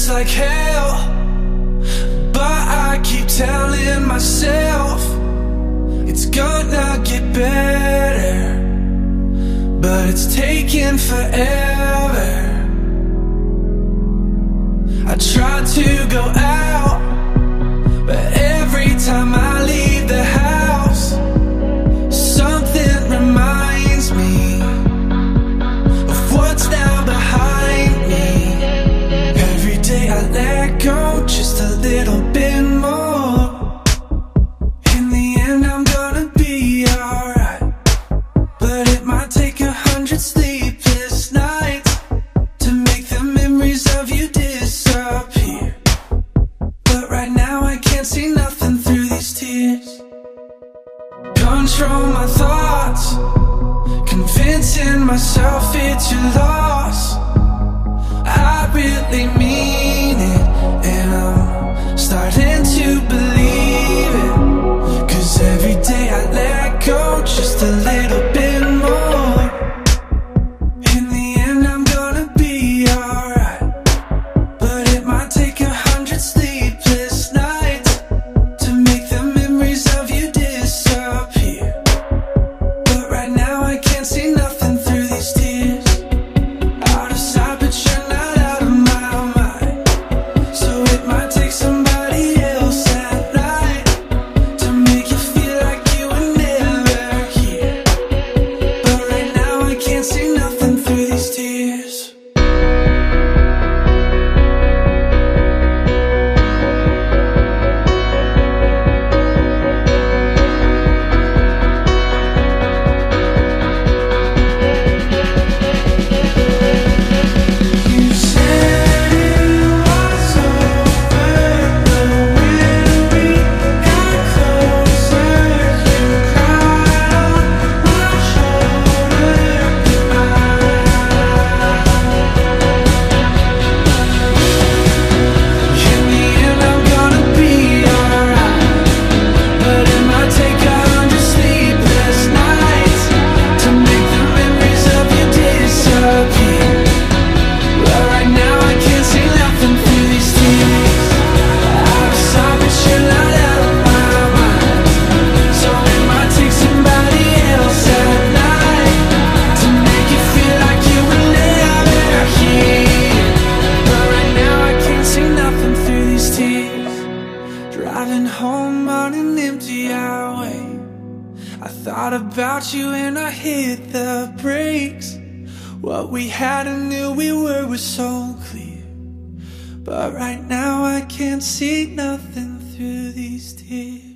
hurts like hell. But I keep telling myself It's gonna get better. But it's taking forever. I try to go out But every time I can't see nothing through these tears. Control my thoughts, convincing myself it's your love. take some Driving home on an empty highway I thought about you and I hit the brakes. What we had and knew we were was so clear. But right now I can't see nothing through these tears.